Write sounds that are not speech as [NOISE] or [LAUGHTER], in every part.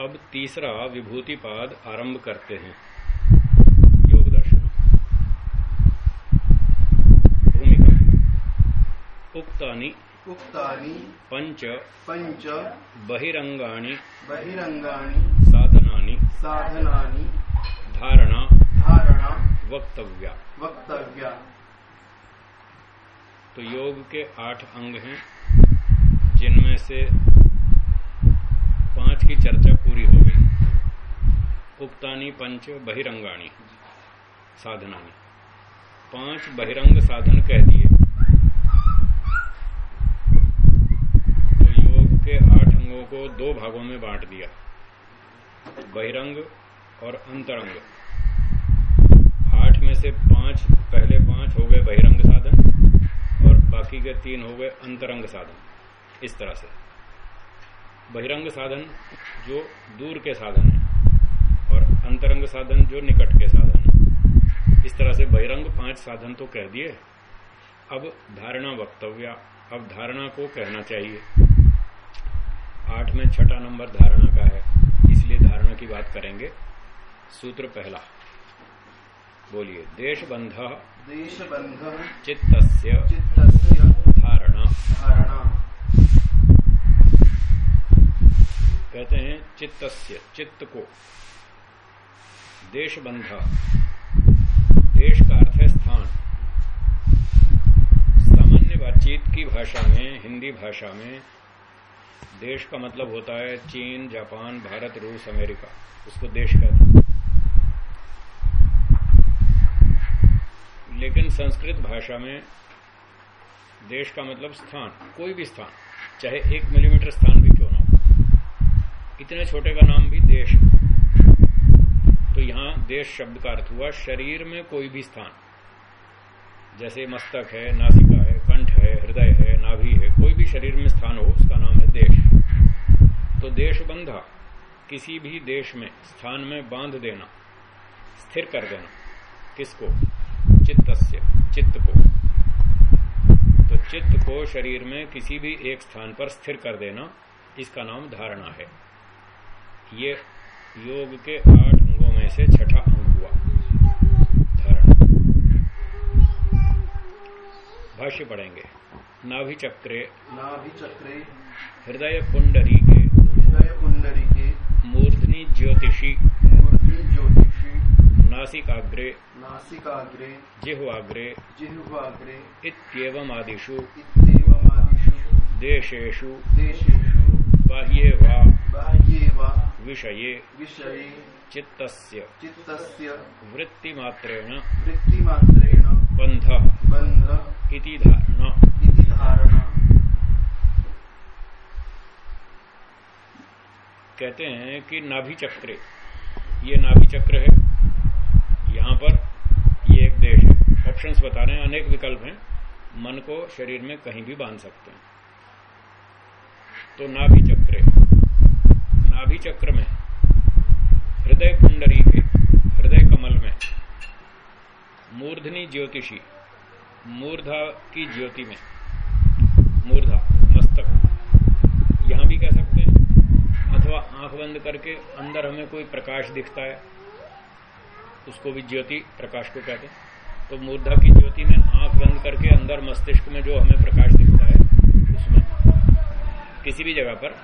अब तीसरा विभूति पाद आरंभ करते हैं। योग दर्शन भूमिका। उक्तानि। उक्तानि। पंच। पञ्च बहिरंगाणि बहिरङ्गाणि साधनानि। साधनानि। धारणा। धारणा। वक्तव्या। वक्तव्या। तो योग के आठ अंग हैं जिनमें से पाँच की चर्चा पूरी हो गई। उक्तानी पंच बहिरंगाणी साधनानी। पाँच बहिरंग साधन कह दिए। तो योग के आठ अंगों को दो भागों में बांट दिया। बहिरंग और अंतरंग। आठ में से पाँच, पहले पाँच हो गए बहिरंग साधन और बाकी के तीन हो गए अंतरंग साधन। इस तरह से। बहिरंग साधन जो दूर के साधन है और अंतरंग साधन जो निकट के साधन है। इस तरह से बहिरंग पाँच साधन तो कह दिए। अब धारणा वक्तव्य अब धारणा को कहना चाहिए। आठ में छठा नंबर धारणा का है इसलिए धारणा की बात करेंगे। सूत्र पहला बोलिए देशबंध देशबन्ध चित्तस्य चित्त धारणा। धारणा। कहते हैं चित्तस्य, चित्त को। देश बंधा देश का अर्थ है स्थान सामान्य बातचीत की भाषा में, हिंदी भाषा में, देश का मतलब होता है चीन, जापान, भारत, रूस, अमेरिका। उसको देश कहते हैं। लेकिन संस्कृत भाषा में देश का मतलब स्थान, कोई भी स्थान, चाहे एक मिलीमीटर स्थान भी इतने छोटे का नाम भी देश। तो यहाँ देश शब्द का अर्थ हुआ शरीर में कोई भी स्थान। जैसे मस्तक है, नासिका है, कंठ है, हृदय है, नाभि है, कोई भी शरीर में स्थान हो, उसका नाम है देश। तो देश बंधा किसी भी देश में स्थान में बाँध देना, स्थिर कर देना, किसको? चित्तस्य, चित्त को। तो चित्त को शरीर में किसी भी एक स्थान पर स्थिर कर देना, इसका नाम धारणा है। ये योग के आठ अंगों में से छठा अंग हुआ। धारणा। भाष्य पढ़ेंगे। नाभि चक्रे। नाभिचक्रे हृदय पुंडरी के। हृदयपुण्डरीके मूर्धनि ज्योतिषी। मूर्ध्नि ज्योतिषी। नासिकाग्रे। नासिकाग्रे। जिह्वाग्रे। जिह्वाग्रे। इत्येवमादिषु। इत्येवमादिषु। देशेषु। देशेषु। बाह्ये वा बाह्ये वा विषये। विषये। चित्तस्य। चित्तस्य। वृत्तिमात्रेण। वृत्तिमात्रेण। बंध बन्ध। इति धारणा। इति धारणा। कहते हैं कि नाभि चक्रे ये नाभि चक्र है। यहाँ पर ये एक देश है। ऑप्शंस बता रहे हैं। अनेक विकल्प हैं। मन को शरीर में कहीं भी बाँध सकते हैं। तो नाभि चक्रे, नाभि चक्र में, हृदय कुंडरी के, हृदय कमल में, मूर्धनी ज्योतिषी, मूर्धा की ज्योति में, मूर्धा, मस्तक, यहाँ भी कह सकते हैं, अथवा आँख बंद करके अंदर हमें कोई प्रकाश दिखता है, उसको भी ज्योति, प्रकाश को कहते हैं। तो मूर्धा की ज्योति में आँख बंद करके अंदर मस्तिष्क में जो हमें प्रकाश किसी भी जगह पर।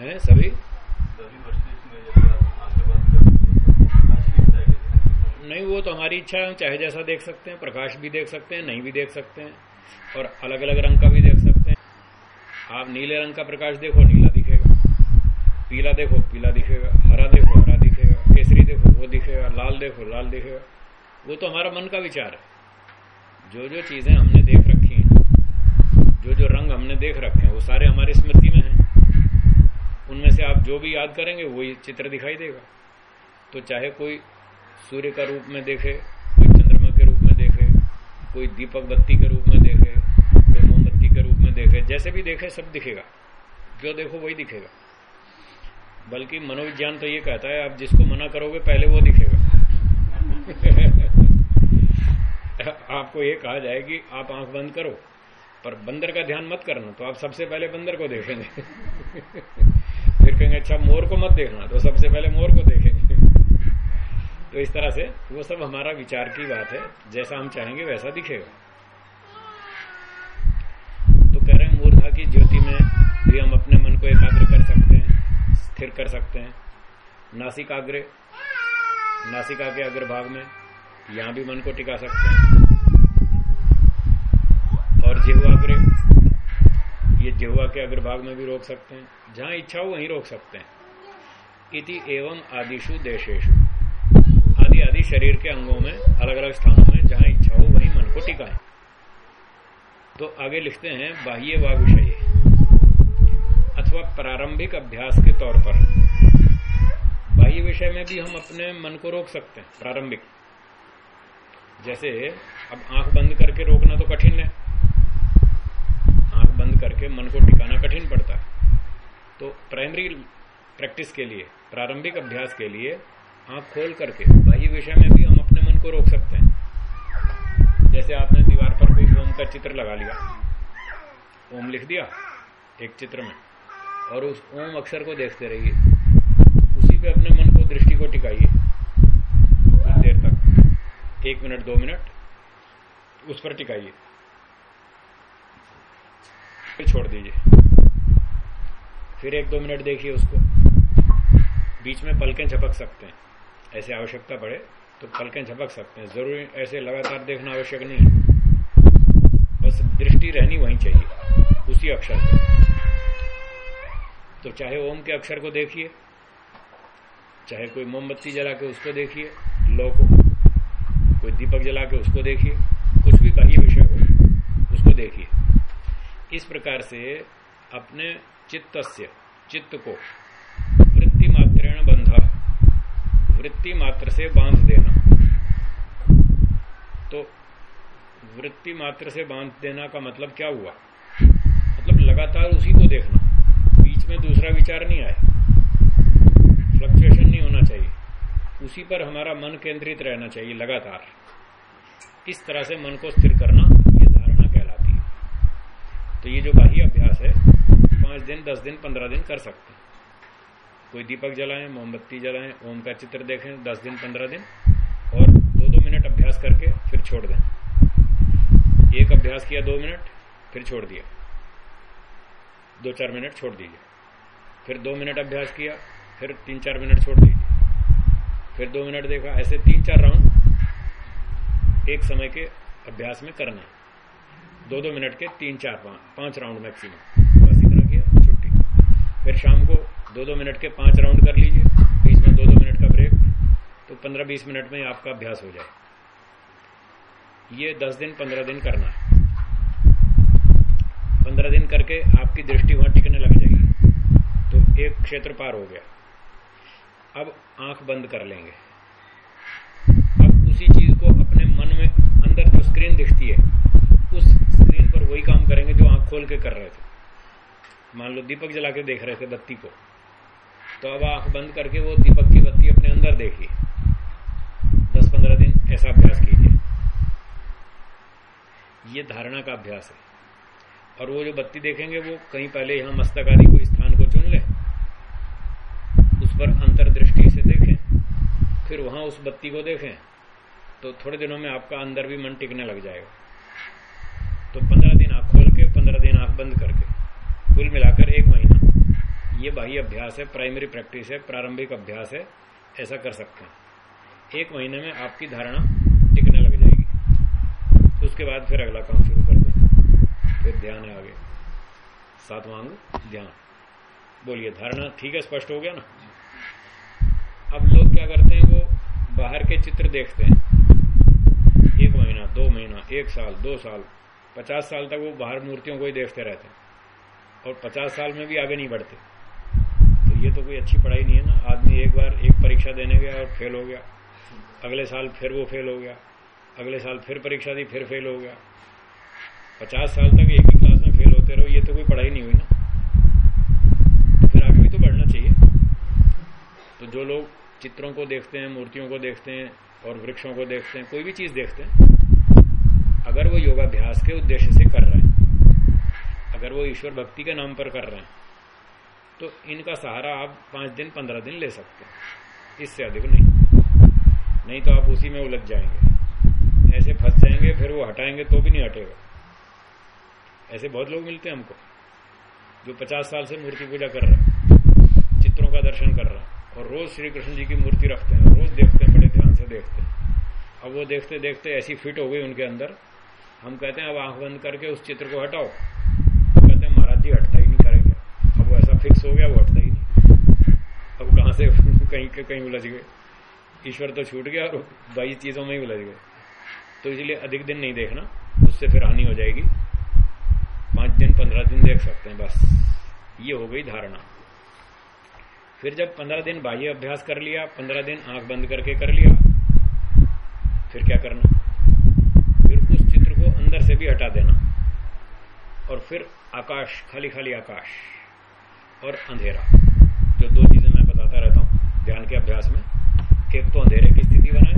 ही, सभी? नहीं, वो तो हमारी इच्छा है चाहे जैसा देख सकते हैं, प्रकाश भी देख सकते हैं, नहीं भी देख सकते हैं, और अलग अलग रंग का भी देख सकते हैं। आप नीले रंग का प्रकाश देखो, नीला दिखेगा। पीला देखो, पीला दिखेगा। हरा देखो, हरा दिखेगा। केसरी देखो, वो दिखेगा। लाल देखो, लाल दिखेगा। वो तो हमारा मन का विचार है। जो जो चीज़ें हमने देख हमने देख रखे हैं, वो सारे हमारी स्मृति में हैं। उनमें से आप जो भी याद करेंगे, वही चित्र दिखाई देगा। तो चाहे कोई सूर्य का रूप में देखे, कोई चंद्रमा के रूप में देखे, कोई दीपक बत्ती के रूप में देखे, कोई मोमबत्ती के रूप में देखे, जैसे भी देखे, सब दिखेगा। जो देखो, वही दिखेगा। बल्कि मनोविज्ञान तो ये कहता है, आप जिसको मना करोगे, पहले वो दिखेगा। [LAUGHS] आपको ये कहा जाए कि आप आँख बंद करो। पर बंदर का ध्यान मत करना तो आप सबसे पहले बंदर को देखेंगे। [LAUGHS] फिर कहेंगे अच्छा मोर को मत देखना तो सबसे पहले मोर को देखेंगे। [LAUGHS] तो इस तरह से वो सब हमारा विचार की बात है। जैसा हम चाहेंगे वैसा दिखेगा। तो कह रहे हैं, मूर्धा की ज्योति में भी हम अपने मन को एकाग्र कर सकते हैं, स्थिर कर सकते हैं। नासिकाग्र, नासिका के अग्रभाग में यहाँ भी मन को टिका सकते हैं। और जिह्वाग्र ये जिह्वा के अग्रभाग में भी रोक सकते हैं। जहाँ इच्छा हो, वहीं रोक सकते हैं। इति एवं आदिशु देशेशु आदि आदि शरीर के अंगों में अलग अलग स्थानों में, जहाँ इच्छा हो, वहीं मन को टिकाएँ। तो आगे लिखते हैं, बाह्य व विषय। अथवा प्रारंभिक अभ्यास के तौर पर। बाह्य विषय में भी हम अपने मन को रोक सकते हैं, प्रारंभिक। जैसे, अब आँख बंद करके रोकना तो कठिन है। करके मन को टिकाना कठिन पड़ता है। तो प्राइमरी प्रैक्टिस के लिए, प्रारंभिक अभ्यास के लिए, आँख खोल करके, बाह्य विषय में भी हम अपने मन को रोक सकते हैं। जैसे आपने दीवार पर कोई ओम का चित्र लगा लिया, ओम लिख दिया, एक चित्र में, और उस ओम अक्षर को देखते रहिए, उसी पे अपने मन को, दृष्टि को टिकाइए। कुछ देर तक, एक मिनट, दो मिनट, उस पर टिकाइए। फिर छोड़ दीजिए। फिर एक दो मिनट देखिए उसको। बीच में पलकें झपक सकते हैं। ऐसे आवश्यकता पड़े तो पलकें झपक सकते हैं। ज़रूरी ऐसे लगातार देखना आवश्यक नहीं है। बस दृष्टि रहनी वहीं चाहिए, उसी अक्षर पर तो चाहे ओम के अक्षर को देखिए, चाहे कोई मोमबत्ती जला के उसको देखिए, लो को, कोई दीपक जला के उसको देखिए, कुछ भी बाह्य विषय हो, उसको देखिए। इस प्रकार से अपने चित्त चित्त को वृत्ति मात्रेण बंधा वृत्ति मात्र से बाँध देना। तो वृत्ति मात्र से बाँध देना का मतलब क्या हुआ? मतलब लगातार उसी को देखना। बीच में दूसरा विचार नहीं आए फ्लक्चुएशन नहीं होना चाहिए। उसी पर हमारा मन केंद्रित रहना चाहिए लगातार। इस तरह से मन को स्थिर करना ये धारणा कहलाती है तो ये जो बाह्य अभ्यास है, पाँच दिन, दस दिन, पंद्रह दिन कर सकते हैं। कोई दीपक जलाएँ, मोमबत्ती जलाएँ, ओम का चित्र देखें, दस दिन, पंद्रह दिन, और दो दो मिनट अभ्यास करके फिर छोड़ दें। एक अभ्यास किया दो मिनट, फिर छोड़ दिया। दो चार मिनट छोड़ दीजिए। फिर दो मिनट अभ्यास किया, फिर तीन चार मिनट छोड़ दीजिए। फिर दो मिनट देखा, ऐसे तीन चार राउंड एक समय के अभ्यास में करना है। दो दो मिनट के तीन चार पाँच पाँच राउंड मैक्सिमम बस इतना किया, छुट्टी। फिर शाम को दो दो मिनट के पाँच राउंड कर लीजिए, बीच में दो दो मिनट का ब्रेक तो पंद्रह बीस मिनट में आपका अभ्यास हो जाए। ये दस दिन, पंद्रह दिन करना है। पंद्रह दिन करके आपकी दृष्टि वहाँ टिकने लग जाएगी। तो एक क्षेत्र पार हो गया। अब आँख बंद कर लेंगे। अब उसी चीज़ को अपने मन में, अंदर जो स्क्रीन दिखती है स्क्रीन पर वही काम करेंगे जो आँख खोल के कर रहे थे। मान लो दीपक जला के देख रहे थे बत्ती को। तो अब आँख बंद करके वो दीपक की बत्ती अपने अंदर देखिए दस पंद्रह दिन ऐसा अभ्यास कीजिए। ये धारणा का अभ्यास है। और वो जो बत्ती देखेंगे, वो कहीं पहले यहाँ मस्तक आदि कोई स्थान को चुन ले, उस पर अंतर्दृष्टि से देखें, फिर वहाँ उस बत्ती को देखें तो थोड़े दिनों में आपका अंदर भी मन टिकने लग जाएगा तो पंद्रह दिन आँख खोल के पंद्रह दिन आँख बंद करके। कुल मिलाकर एक महीना। ये बाह्य अभ्यास है प्राइमरी प्रैक्टिस है, प्रारंभिक अभ्यास है, ऐसा कर सकते हैं। एक महीने में आपकी धारणा टिकने लग जाएगी। उसके बाद फिर अगला काम शुरू कर दें। फिर ध्यान है आगे। सातवां अंग ध्यान। बोलिए, धारणा ठीक है, स्पष्ट हो गया ना? अब लोग क्या करते हैं, वो बाहर के चित्र देखते हैं। एक महीना, दो महीना, एक साल, दो साल। पचास साल तक वो बाहर मूर्तियों को ही देखते रहते हैं। और पचास साल में भी आगे नहीं बढ़ते। तो ये तो कोई अच्छी पढ़ाई नहीं है ना। आदमी एक बार एक परीक्षा देने गया और फेल हो गया। अगले साल फिर वो फेल हो गया। अगले साल फिर परीक्षा दी, फिर फेल हो गया। पचास साल तक एक ही क्लास में फेल होते रहो, ये तो कोई पढ़ाई नहीं हुई ना। तो फिर आगे भी तो बढ़ना चाहिए। तो जो लोग चित्रों को देखते हैं, मूर्तियों को देखते हैं और वृक्षों को देखते हैं, कोई भी चीज़ देखते हैं अगर वो योगाभ्यास के उद्देश्य से कर रहे हैं, अगर वो ईश्वर भक्ति के नाम पर कर रहे हैं तो इनका सहारा आप पाँच दिन, पंद्रह दिन ले सकते हैं। इससे अधिक नहीं। नहीं तो आप उसी में उलझ जाएँगे। ऐसे फंस जाएँगे, फिर वो हटाएँगे तो भी नहीं हटेगा। ऐसे बहुत लोग मिलते हैं हमको, जो पचास साल से मूर्ति पूजा कर रहे हैं, चित्रों का दर्शन कर रहे हैं, और रोज श्री कृष्ण जी की मूर्ति रखते हैं, रोज देखते हैं, बड़े ध्यान से देखते हैं। अब वो देखते देखते ऐसी फिट हो गई उनके अंदर हम कहते हैं, अब आँख बंद करके उस चित्र को हटाओ। तो कहते हैं, महाराज जी, हटता ही नहीं करेंगे। अब वो ऐसा फिक्स हो गया, वो हटता ही नहीं। अब कहाँ से [LAUGHS] कहीं के कहीं उलझ गए। ईश्वर तो छूट गया और बाईस चीज़ों में ही उलझ गए। तो इसलिए अधिक दिन नहीं देखना, उससे फिर हानि हो जाएगी। पाँच दिन, पंद्रह दिन देख सकते हैं, बस। ये हो गई धारणा। फिर जब पंद्रह दिन बाह्य अभ्यास कर लिया, पंद्रह दिन आँख बंद करके कर लिया, फिर क्या करना? अंदर से भी हटा देना। और फिर आकाश, खाली खाली आकाश और अंधेरा। जो दो चीज़ें मैं बताता रहता हूँ ध्यान के अभ्यास में एक तो अंधेरे की स्थिति बनाए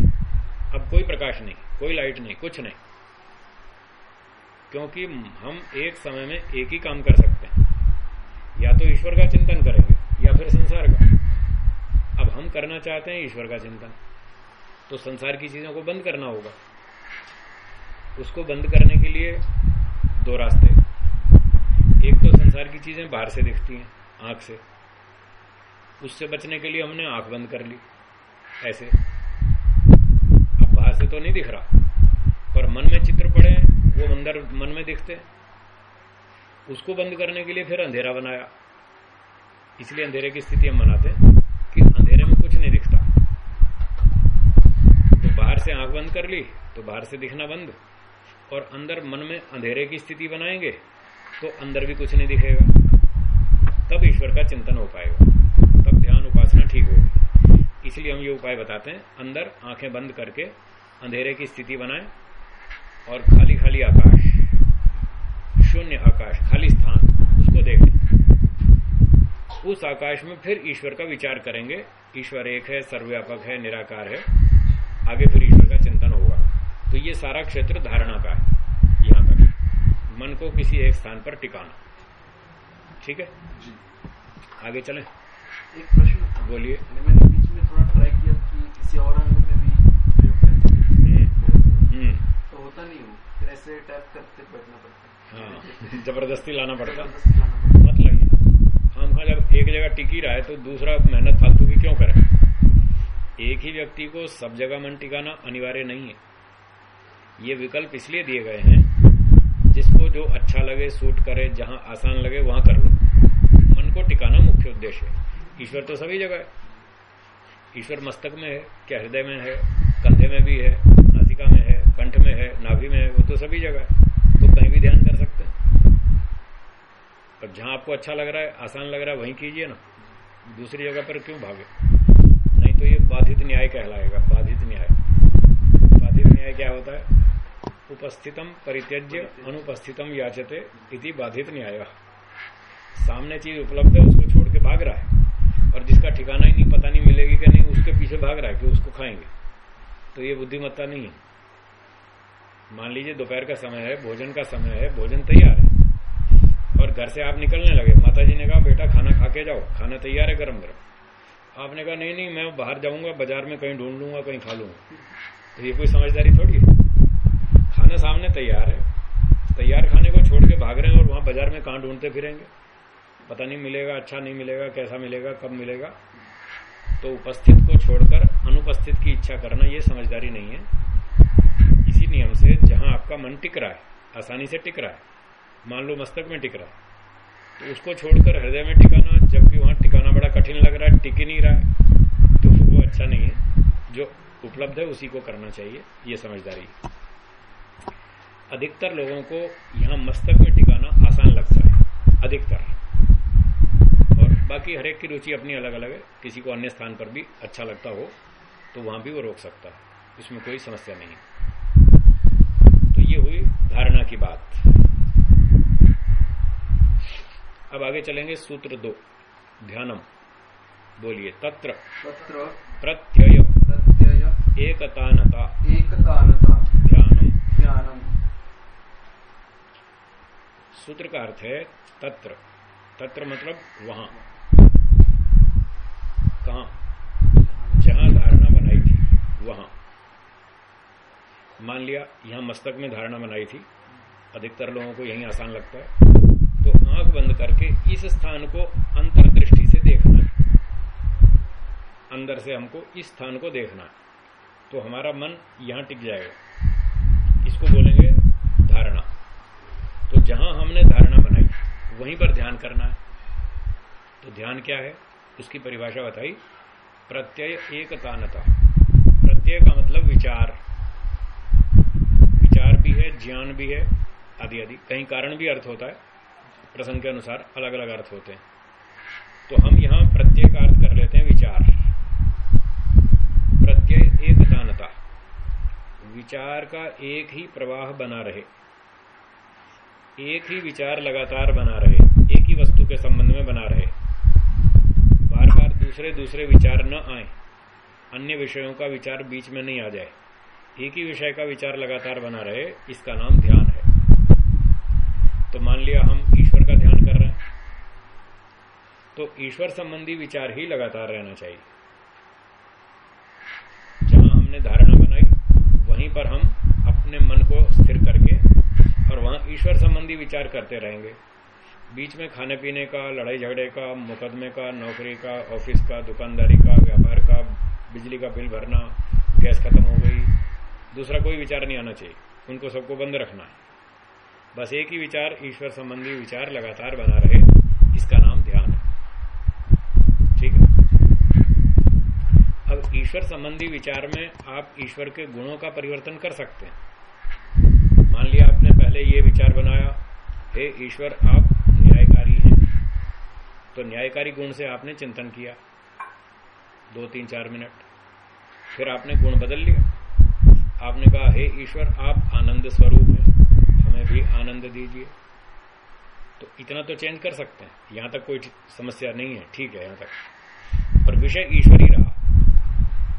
अब कोई प्रकाश नहीं, कोई लाइट नहीं, कुछ नहीं। क्योंकि हम एक समय में एक ही काम कर सकते हैं। या तो ईश्वर का चिंतन करेंगे, या फिर संसार का। अब हम करना चाहते हैं ईश्वर का चिंतन तो संसार की चीज़ों को बंद करना होगा। उसको बंद करने के लिए दो रास्ते। एक तो संसार की चीज़ें बाहर से दिखती हैं, आँख से। उससे बचने के लिए हमने आँख बंद कर ली, ऐसे। अब बाहर से तो नहीं दिख रहा। पर मन में चित्र पड़े, वो अंदर मन में दिखते। उसको बंद करने के लिए फिर अंधेरा बनाया। इसलिए अंधेरे की स्थिति हम बनाते कि अंधेरे में कुछ नहीं दिखता। तो बाहर से आँख बंद कर ली तो बाहर से दिखना बंद। और अंदर मन में अंधेरे की स्थिति बनाएँगे तो अंदर भी कुछ नहीं दिखेगा। तब ईश्वर का चिंतन हो पाएगा। तब ध्यान उपासना ठीक होगी। इसलिए हम ये उपाय बताते हैं। अंदर आँखें बंद करके अंधेरे की स्थिति बनाए और खाली खाली आकाश, शून्य आकाश, खाली स्थान, उसको देखें। उस आकाश में फिर ईश्वर का विचार करेंगे। ईश्वर एक है, सर्वव्यापक है, निराकार है। आगे फिर ईश्वर तो ये सारा क्षेत्र धारणा का है यहाँ तक। मन को किसी एक स्थान पर टिकाना। ठीक है? जी। आगे चलें। एक प्रश्न बोलिए। मैंने बीच में थोड़ा ट्राई किया कि किसी और अंग में भी प्रयोग करके हम्म। तो होता नहीं हो फिर ऐसे टैप करते बैठना पड़ता हाँ। ज़बरदस्ती लाना पड़ता। मत लगे। हम हाँ जब एक जगह टिकी रहा है तो दूसरा मेहनत फालतू की क्यों करे? एक ही व्यक्ति को सब जगह मन टिकाना अनिवार्य नहीं है। ये विकल्प इसलिए दिए गए हैं, जिसको जो अच्छा लगे सूट करे, जहाँ आसान लगे, वहाँ कर लो। मन को टिकाना मुख्य उद्देश्य है। ईश्वर तो सभी जगह है। ईश्वर मस्तक में है, क्या हृदय में है, कंधे में भी है, नासिका में है, कंठ में है, नाभि में है, वो तो सभी जगह है। तो कहीं भी ध्यान कर सकते हैं। और जहाँ आपको अच्छा लग रहा है, आसान लग रहा है, वहीं कीजिए ना। दूसरी जगह पर क्यों भागे? नहीं तो ये बाधित न्याय कहलाएगा, बाधित न्याय। बाधित न्याय क्या होता है? उपस्थितम परित्यज्य अनुपस्थितम याचते इति बाधित न्याय। सामने चीज़ उपलब्ध है उसको छोड़ के भाग रहा है। और जिसका ठिकाना ही नहीं पता नहीं मिलेगी कि नहीं उसके पीछे भाग रहा है कि उसको खाएँगे। तो ये बुद्धिमत्ता नहीं है। मान लीजिए दोपहर का समय है भोजन का समय है भोजन तैयार है। और घर से आप निकलने लगे। माता जी ने कहा बेटा खाना खा के जाओ। खाना तैयार है गरम गरम। आपने कहा नहीं नहीं मैं बाहर जाऊँगा बाज़ार में कहीं ढूंढ लूँगा कहीं खा लूँगा। तो ये कोई समझदारी थोड़ी है? खाना सामने तैयार है। तैयार खाने को छोड़ के भाग रहे हैं और वहाँ बाज़ार में कहाँ ढूंढते फिरेंगे? पता नहीं मिलेगा अच्छा नहीं मिलेगा, कैसा मिलेगा, कब मिलेगा। तो उपस्थित को छोड़कर अनुपस्थित की इच्छा करना ये समझदारी नहीं है। इसी नियम से जहाँ आपका मन टिक रहा है, आसानी से टिक रहा है, मान लो मस्तक में टिक रहा है तो उसको छोड़कर हृदय में टिकाना जबकि वहाँ टिकाना बड़ा कठिन लग रहा है, टिक ही नहीं रहा है तो वो अच्छा नहीं है। जो उपलब्ध है उसी को करना चाहिए, ये समझदारी अधिकतर लोगों को यहाँ मस्तक में टिकाना आसान लगता है। अधिकतर। और बाकी हरेक की रुचि अपनी अलग अलग है। किसी को अन्य स्थान पर भी अच्छा लगता हो तो वहाँ भी वो रोक सकता है। इसमें कोई समस्या नहीं। तो ये हुई धारणा की बात। अब आगे चलेंगे सूत्र दो। ध्यानम। बोलिए तत्र। तत्र। प्रत्यय। प्रत्यय। एकतानता। एकतानता। ध्यानम। ज्ञानम सूत्र का अर्थ है तत्र। तत्र मतलब वहाँ। कहा? जहाँ धारणा बनाई थी, वहाँ। मान लिया, यहाँ मस्तक में धारणा बनाई थी। अधिकतर लोगों को यही आसान लगता है। तो आँख बंद करके इस स्थान को अंतर्दृष्टि से देखना है। अंदर से हमको इस स्थान को देखना है। तो हमारा मन यहाँ टिक जाएगा। इसको बोलेंगे? जहाँ हमने धारणा बनाई। वहीं पर ध्यान करना है। तो ध्यान क्या है? उसकी परिभाषा बताई। प्रत्यय एकतानता। प्रत्यय का मतलब विचार। विचार भी है, ज्ञान भी है, आदि आदि। कहीं कारण भी अर्थ होता है। प्रसंग के अनुसार अलग अलग अर्थ होते हैं। तो हम यहाँ प्रत्यय का अर्थ कर लेते हैं विचार। प्रत्यय एकतानता। विचार का एक ही प्रवाह बना रहे। एक ही विचार लगातार बना रहे, एक ही वस्तु के संबंध में बना रहे। बार बार दूसरे दूसरे विचार न आए। अन्य विषयों का विचार बीच में नहीं आ जाए। एक ही विषय का विचार लगातार बना रहे, इसका नाम ध्यान है। तो मान लिया हम ईश्वर का ध्यान कर रहे हैं। तो ईश्वर संबंधी विचार ही लगातार रहना चाहिए। जहाँ हमने धारणा बनाई, वहीं पर हम अपने मन को स्थिर करके और वहाँ ईश्वर संबंधी विचार करते रहेंगे। बीच में खाने पीने का, लड़ाई झगड़े का, मुकदमे का, नौकरी का, ऑफ़िस का, दुकानदारी का, व्यापार का, बिजली का बिल भरना, गैस खत्म हो गई। दूसरा कोई विचार नहीं आना चाहिए। उनको सबको बंद रखना है। बस एक ही विचार, ईश्वर संबंधी विचार लगातार बना रहे। इसका नाम ध्यान है। ठीक है? अब ईश्वर संबंधी विचार में आप ईश्वर के गुणों का परिवर्तन कर सकते हैं। मान लिया आपने पहले ये विचार बनाया, हे ईश्वर, आप न्यायकारी हैं। तो न्यायकारी गुण से आपने चिंतन किया, दो तीन चार मिनट। फिर आपने गुण बदल लिया आपने कहा, हे ईश्वर, आप आनंद स्वरूप हैं, हमें भी आनंद दीजिए। तो इतना तो चेंज कर सकते हैं। यहाँ तक कोई समस्या नहीं है। ठीक है, यहाँ तक। पर विषय ईश्वर ही रहा।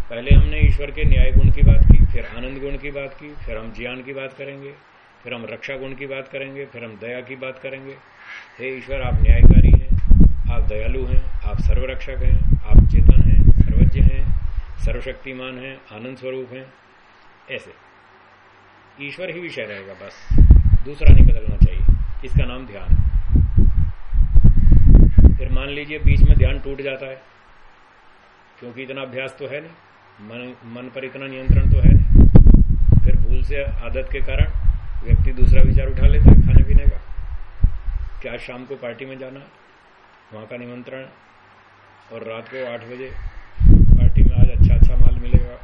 पहले हमने ईश्वर के न्याय गुण की बात की, फिर आनंद गुण की बात की, फिर हम ज्ञान की बात करेंगे। फिर हम रक्षा गुण की बात करेंगे, फिर हम दया की बात करेंगे। हे ईश्वर, आप न्यायकारी हैं, आप दयालु हैं, आप सर्वरक्षक हैं, आप चेतन हैं, सर्वज्ञ हैं, सर्वशक्तिमान हैं, आनंद स्वरूप हैं, ऐसे। ईश्वर ही विषय रहेगा, बस। दूसरा नहीं बदलना चाहिए। इसका नाम ध्यान है। फिर मान लीजिए बीच में ध्यान टूट जाता है, क्योंकि इतना अभ्यास तो है नहीं। मन मन पर इतना नियंत्रण तो है नहीं। फिर भूल से आदत के कारण व्यक्ति दूसरा विचार उठा लेता है खाने पीने का। क्या शाम को पार्टी में जाना वहाँ का निमंत्रण। और रात को आठ बजे पार्टी में आज अच्छा अच्छा माल मिलेगा।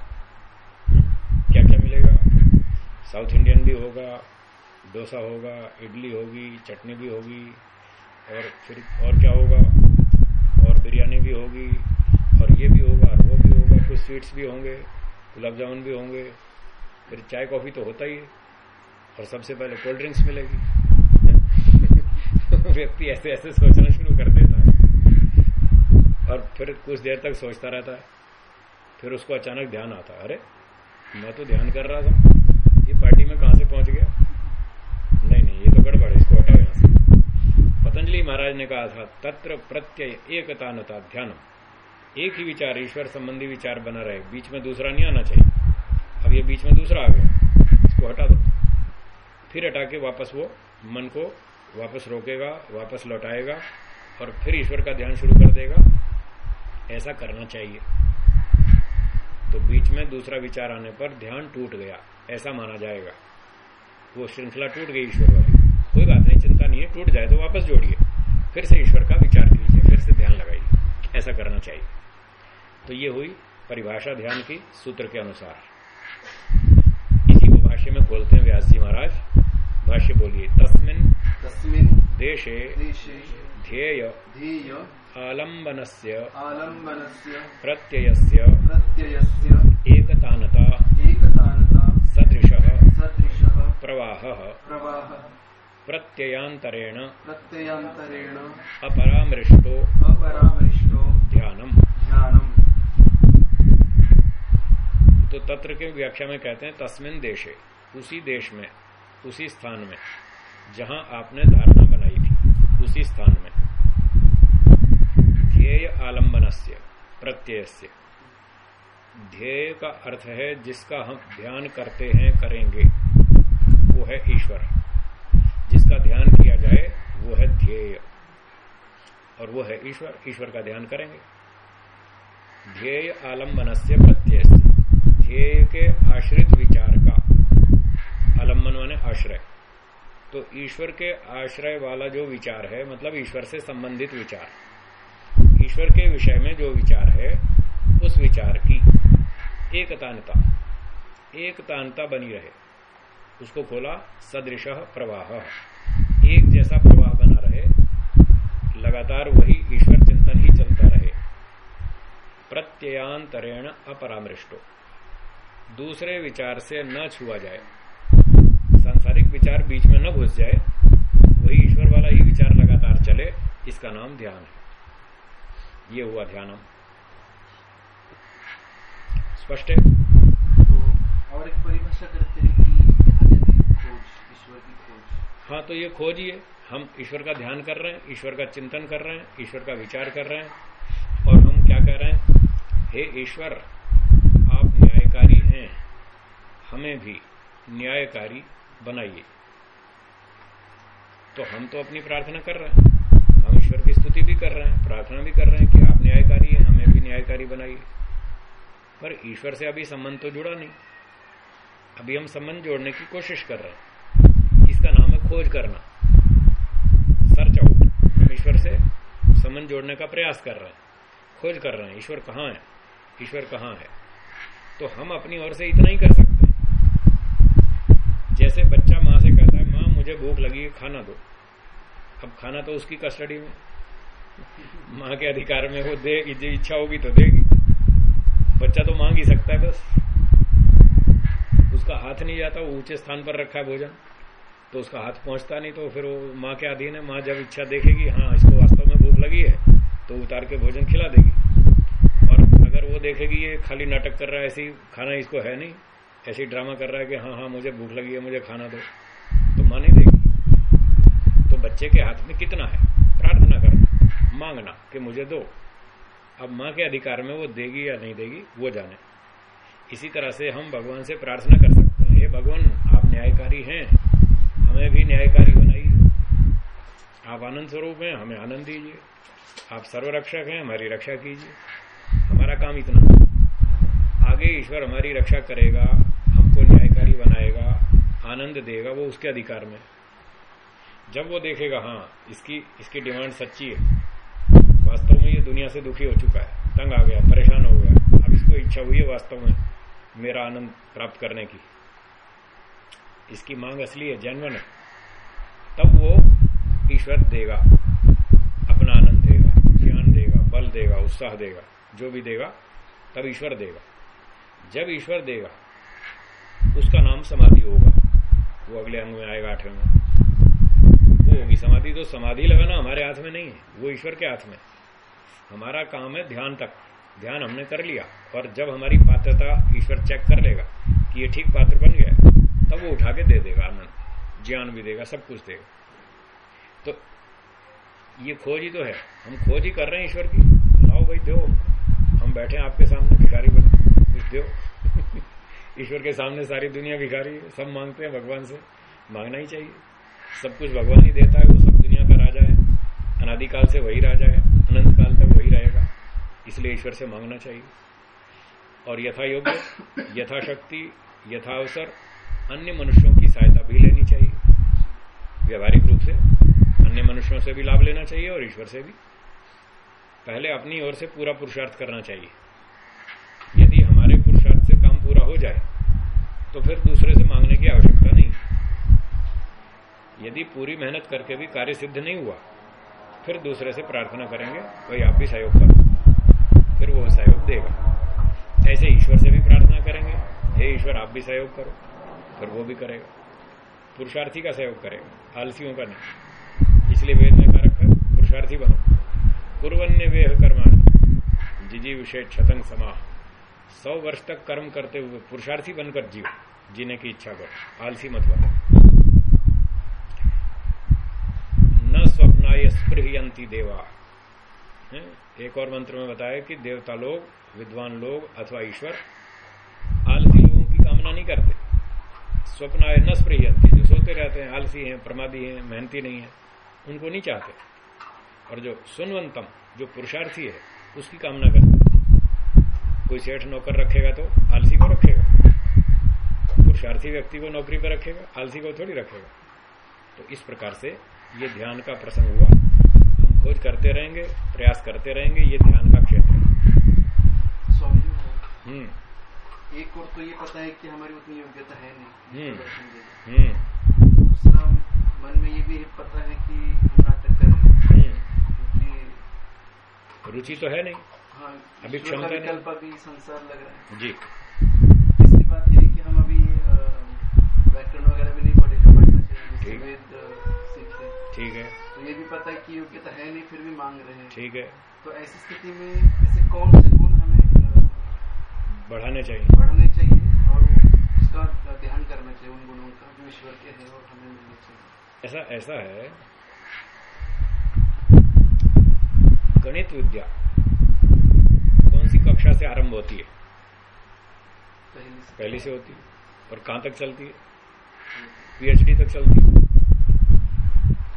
क्या क्या मिलेगा? साउथ इंडियन भी होगा, डोसा होगा, इडली होगी, चटनी भी होगी, और फिर और क्या होगा? और बिरयानी भी होगी, और ये भी होगा, और वो भी होगा कुछ स्वीट्स भी होंगे, गुलाब जामुन भी होंगे। फिर चाय कॉफ़ी तो होता ही है। और सबसे पहले कोल्ड ड्रिंक्स मिलेगी। [LAUGHS] व्यक्ति ऐसे ऐसे सोचना शुरू कर देता है। और फिर कुछ देर तक सोचता रहता है। फिर उसको अचानक ध्यान आता है। अरे, मैं तो ध्यान कर रहा था। ये पार्टी में कहाँ से पहुँच गया? नहीं नहीं, ये तो गड़बड़ है। इसको हटाओ यहाँ से। पतंजलि महाराज ने कहा था, तत्र प्रत्यय एकता नता ध्यानम। एक ही विचार, ईश्वर संबंधी विचार बना रहे। बीच में दूसरा नहीं आना चाहिए। अब ये बीच में दूसरा आ गया। इसको हटा दो। फिर हटा के वापस वो मन को वापस रोकेगा, वापस लौटाएगा और फिर ईश्वर का ध्यान शुरू कर देगा। ऐसा करना चाहिए। तो बीच में दूसरा विचार आने पर ध्यान टूट गया। ऐसा माना जाएगा। वो श्रृंखला टूट गई ईश्वर वाली। कोई बात नहीं, चिंता नहीं है, टूट जाए तो वापस जोड़िए। फिर से ईश्वर का विचार कीजिए, फिर से ध्यान लगाइए। ऐसा करना चाहिए। तो ये हुई परिभाषा ध्यान की सूत्र के अनुसार। इसी को भाष्य में खोलते हैं व्यास जी महाराज। भाष्य बोलिए तस्मिन तस्मिन् देशे ध्येय ध्येय आलम्बनस्य आलम्बनस्य प्रत्ययस्य प्रत्ययस्य एकतानता एकतानता सदृशः सदृशः प्रवाहः प्रवाहः प्रत्ययान्तरेण प्रत्ययान्तरेण अपरामृष्टो अपरामृष्टो ध्यानम। ध्यानम्। तो तत्र के व्याख्या में कहते हैं तस्मिन देशे उसी देश में उसी स्थान में, जहाँ आपने धारणा बनाई थी, उसी स्थान में। ध्येय आलंबनस्य प्रत्यय से ध्येय का अर्थ है, जिसका हम ध्यान करते हैं, करेंगे, वो है ईश्वर। जिसका ध्यान किया जाए, वो है ध्येय। और वो है ईश्वर ईश्वर का ध्यान करेंगे। ध्येय आलंबन से प्रत्यय ध्येय के आश्रित विचार का आलंबन माने आश्रय। तो ईश्वर के आश्रय वाला जो विचार है मतलब ईश्वर से संबंधित विचार। ईश्वर के विषय में जो विचार है, उस विचार की एकतानता एकतानता बनी रहे। उसको खोला सदृश प्रवाह। एक जैसा प्रवाह बना रहे, लगातार वही ईश्वर चिंतन ही चलता रहे। प्रत्ययांतरेण अपरामृष्टो। दूसरे विचार से न छुआ जाए सांसारिक विचार बीच में न घुस जाए वही ईश्वर वाला ही विचार लगातार चले इसका नाम ध्यान है। ये हुआ ध्यानम। स्पष्ट है? तो और एक परिभाषा करते हैं कि ध्यान यानी खोज ईश्वर की खोज। हाँ तो ये खोज ही है। हम ईश्वर का ध्यान कर रहे हैं ईश्वर का चिंतन कर रहे हैं ईश्वर का विचार कर रहे हैं। और हम क्या कह रहे हैं? हे ईश्वर आप न्यायकारी हैं। हमें भी न्यायकारी बनाइए। तो हम तो अपनी प्रार्थना कर रहे हैं। हम ईश्वर की स्तुति भी कर रहे हैं, प्रार्थना भी कर रहे हैं कि आप न्यायकारी हैं, हमें भी न्यायकारी बनाइए। पर ईश्वर से अभी संबंध तो जुड़ा नहीं। अभी हम संबंध जोड़ने की कोशिश कर रहे हैं। इसका नाम है? खोज करना। सर्च आउट हम ईश्वर से संबंध जोड़ने का प्रयास कर रहे हैं। खोज कर रहे हैं, ईश्वर कहाँ है? ईश्वर कहाँ है? तो हम अपनी ओर से इतना ही कर सकते जैसे बच्चा माँ से कहता है, माँ, मुझे भूख लगी है, खाना दो। अब खाना तो उसकी कस्टडी में। माँ के अधिकार में वो दे इच्छा होगी तो देगी। बच्चा तो मांग ही सकता है बस। उसका हाथ नहीं जाता, वो ऊँचे स्थान पर रखा है भोजन। तो उसका हाथ पहुँचता नहीं तो फिर वो माँ के अधीन है। माँ जब इच्छा देखेगी हाँ इसको वास्तव में भूख लगी है तो उतार के भोजन खिला देगी। और अगर वो देखेगी, ये खाली नाटक कर रहा है, ऐसी खाना इसको है नहीं ऐसी ड्रामा कर रहा है कि हाँ हाँ मुझे भूख लगी है, मुझे खाना दो। तो माँ नहीं देगी तो बच्चे के हाथ में कितना है? प्रार्थना करना मांगना कि मुझे दो। अब माँ के अधिकार में वो देगी या नहीं देगी, वो जाने। इसी तरह से हम भगवान से प्रार्थना कर सकते हैं। हे भगवान, आप न्यायकारी हैं। हमें भी न्यायकारी बनाइए। आप आनंद स्वरूप हैं, हमें आनंद दीजिए। आप सर्वरक्षक हैं, हमारी रक्षा कीजिए। हमारा काम इतना आगे ईश्वर हमारी रक्षा करेगा। हमको बनाएगा, आनंद देगा वो उसके अधिकार में। जब वो देखेगा हाँ इसकी इसकी डिमांड सच्ची है, वास्तव में ये दुनिया से दुखी हो चुका है, तंग आ गया, परेशान हो गया, अब इसको इच्छा हुई है वास्तव में मेरा आनंद प्राप्त करने की। इसकी मांग असली है जन्मन है। तब वो ईश्वर देगा, अपना आनंद देगा, ज्ञान देगा, बल देगा, उत्साह देगा, जो भी देगा, तब ईश्वर देगा। जब ईश्वर देगा उसका नाम समाधि होगा। वो अगले अंग में आएगा आठवें में। वो होगी समाधि। तो समाधि लगाना हमारे हाथ में नहीं है। वो ईश्वर के हाथ में। हमारा काम है ध्यान तक। ध्यान हमने कर लिया। और जब हमारी पात्रता ईश्वर चेक कर लेगा कि ये ठीक पात्र बन गया तब वो उठा के दे देगा आनंद। ज्ञान भी देगा, सब कुछ देगा। तो ये खोज ही तो है। हम खोज ही कर रहे हैं ईश्वर की। लाओ भाई, दो। हम बैठे आपके सामने, भिखारी बने। कुछ दो। [LAUGHS] ईश्वर के सामने सारी दुनिया भिखारी है, सब मांगते हैं भगवान से। मांगना ही चाहिए। सब कुछ भगवान ही देता है, वो सब दुनिया का राजा है। अनादिकाल से वही राजा है अनंत काल तक वही रहेगा। इसलिए ईश्वर से मांगना चाहिए। और यथा योग्य यथाशक्ति, यथावसर अन्य मनुष्यों की सहायता भी लेनी चाहिए। व्यवहारिक रूप से अन्य मनुष्यों से भी लाभ लेना चाहिए और ईश्वर से भी। पहले अपनी ओर से पूरा पुरुषार्थ करना चाहिए यदि हमारे पुरुषार्थ से काम पूरा हो जाए तो फिर दूसरे से मांगने की आवश्यकता नहीं। यदि पूरी मेहनत करके भी कार्य सिद्ध नहीं हुआ, फिर दूसरे से प्रार्थना करेंगे, वही आप भी सहयोग करो। फिर वो सहयोग देगा। ऐसे ईश्वर से भी प्रार्थना करेंगे, हे ईश्वर, आप भी सहयोग करो। फिर वो भी करेगा। पुरुषार्थी का सहयोग करेगा, आलसियों का नहीं। इसलिए वेद में कहा रखा पुरुषार्थी बनो। पूर्वन्य वेह कर्मा जिजी विषय छतंग समा सौ वर्ष तक कर्म करते हुए पुरुषार्थी बनकर जीव, जीने की इच्छा करो। आलसी मत बनो। न स्वप्नाय स्पृहयंती देवा? एक और मंत्र में बताया कि देवता लोग, विद्वान लोग अथवा ईश्वर आलसी लोगों की कामना नहीं करते। स्वप्नाय न स्पृहयंती जो सोते रहते हैं, आलसी हैं, प्रमादी हैं, मेहनती नहीं है, उनको नहीं चाहते। और जो सुनवंतम, जो पुरुषार्थी है, उसकी कामना करते कोई सेठ नौकर रखेगा तो आलसी को रखेगा। पुरुषार्थी व्यक्ति को नौकरी पर रखेगा आलसी को थोड़ी रखेगा। तो इस प्रकार से ये ध्यान का प्रसंग हुआ। हम खोज करते रहेंगे प्रयास करते रहेंगे ये ध्यान का क्षेत्र है। हम्म। एक और तो ये पता है कि हमारी उतनी योग्यता है नहीं। हम्म। हम्म। दूसरा मन में ये भी पता है कि हम नाटक करें रुचि तो है नहीं। हाँ अभी क्षमता नहीं। विकल्प अभी संसार लग रहा है। जी। तीसरी बात ये कि हम अभी व्याकरण वगैरह भी नहीं पढ़े जो पढ़ना चाहिए ठीक। वेद सीखे ठीक है। तो ये भी पता है कि योग्यता है नहीं फिर भी मांग रहे हैं। ठीक है। तो ऐसी स्थिति में ऐसे कौन से गुण हमें बढ़ाने चाहिए? बढ़ने चाहिए और उसका ध्यान करना चाहिए उन गुणों का जो ईश्वर के हैं और हमें मिलने चाहिए। ऐसा ऐसा है। गणित विद्या। कक्षा से आरंभ होती है। पहली से। पहली से होती है। और कहाँ तक चलती है? पीएचडी तक चलती है।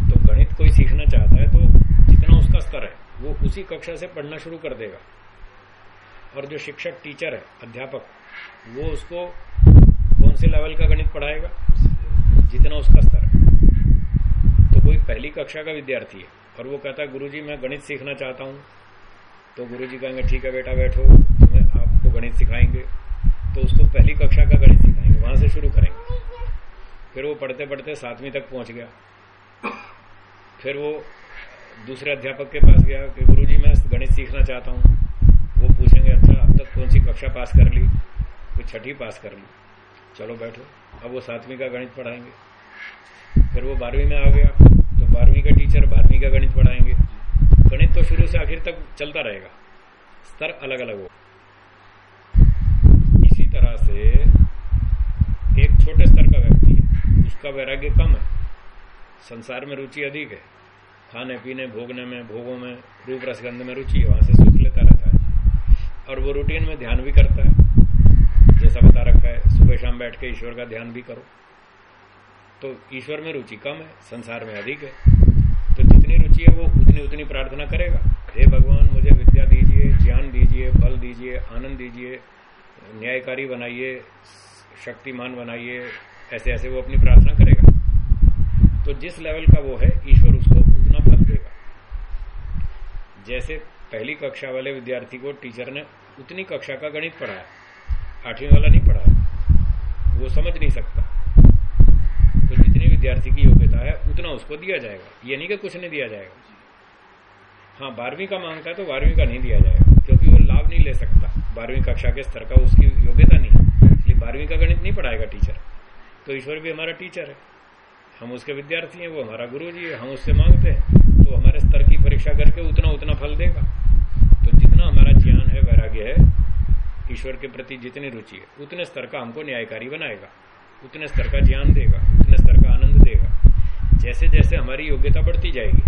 तो गणित कोई सीखना चाहता है तो जितना उसका स्तर है वो उसी कक्षा से पढ़ना शुरू कर देगा। और जो शिक्षक टीचर है अध्यापक वो उसको कौन से लेवल का गणित पढ़ाएगा? जितना उसका स्तर है। तो कोई पहली कक्षा का विद्यार्थी है और वो कहता है गुरुजी मैं गणित सीखना चाहता हूँ। तो गुरु जी कहेंगे, ठीक है बेटा, बैठो, तुम्हें आपको गणित सिखाएँगे। तो उसको पहली कक्षा का गणित सिखाएँगे, वहाँ से शुरू करेंगे। फिर वो पढ़ते पढ़ते सातवीं तक पहुँच गया। फिर वो दूसरे अध्यापक के पास गया कि गुरु जी मैं गणित सीखना चाहता हूँ। वो पूछेंगे अच्छा अब तक कौन सी कक्षा पास कर ली? तो छठी पास कर ली। चलो, बैठो। अब वो सातवीं का गणित पढ़ाएँगे। फिर वो बारहवीं में आ गया। तो बारहवीं का टीचर बारहवीं का गणित पढ़ाएँगे। गणित तो शुरू से आखिर तक चलता रहेगा। स्तर अलग अलग हो इसी तरह से एक छोटे स्तर का व्यक्ति है, उसका वैराग्य कम है। संसार में रुचि अधिक है। खाने, पीने, भोगने में, भोगों में, रूप रसगंध में रुचि है, वहाँ से सुख लेता रहता है। और वो रूटीन में ध्यान भी करता है। जैसा बता रखा है, सुबह शाम बैठ के ईश्वर का ध्यान भी करो। तो ईश्वर में रुचि कम है, संसार में अधिक है। जितनी रुचि है वो उतनी उतनी प्रार्थना करेगा। हे भगवान, मुझे विद्या दीजिए, ज्ञान दीजिए, बल दीजिए, आनंद दीजिए, न्यायकारी बनाइए, शक्तिमान बनाइए ऐसे ऐसे वो अपनी प्रार्थना करेगा। तो जिस लेवल का वो है, ईश्वर उसको उतना फल देगा। जैसे पहली कक्षा वाले विद्यार्थी को टीचर ने उतनी कक्षा का गणित पढ़ाया, आठवीं वाला नहीं पढ़ाया, वो समझ नहीं सकता। विद्यार्थी की योग्यता है, उतना उसको दिया जाएगा। ये नहीं कि कुछ नहीं दिया जाएगा। हाँ बारहवीं का माँगता है तो बारहवीं का नहीं दिया जाएगा, क्योंकि वो लाभ नहीं ले सकता। बारहवीं कक्षा के स्तर का उसकी योग्यता नहीं इसलिए बारहवीं का गणित नहीं पढ़ाएगा टीचर। तो ईश्वर भी हमारा टीचर है। हम उसके विद्यार्थी हैं, वो हमारा गुरु जी है, हम उससे मांगते हैं। तो हमारे स्तर की परीक्षा करके उतना उतना फल देगा। तो जितना हमारा ज्ञान है, वैराग्य है, ईश्वर के प्रति जितनी रुचि है, उतने स्तर का हमको न्यायकारी बनाएगा, उतने स्तर का ज्ञान देगा उतने स्तर का आनंद देगा जैसे जैसे हमारी योग्यता बढ़ती जाएगी,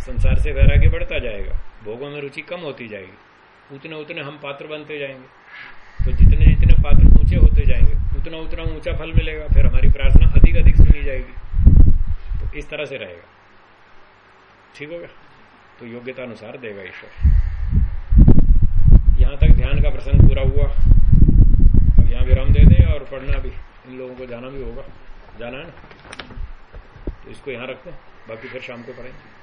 संसार से वैराग्य बढ़ता जाएगा, भोगों में रुचि कम होती जाएगी, उतने उतने हम पात्र बनते जाएँगे। तो जितने जितने पात्र ऊँचे होते जाएँगे, उतना उतना ऊँचा फल मिलेगा, फिर हमारी प्रार्थना अधिक अधिक सुनी जाएगी। तो इस तरह से रहेगा। ठीक हो गया? तो योग्यता अनुसार देगा ईश्वर। यहाँ तक ध्यान का प्रसंग पूरा हुआ। अब यहाँ विराम दे दें और पढ़ना भी। इन लोगों को जाना भी होगा। जाना है ना? तो इसको यहाँ रखते हैं। बाकी फिर शाम को पढ़ेंगे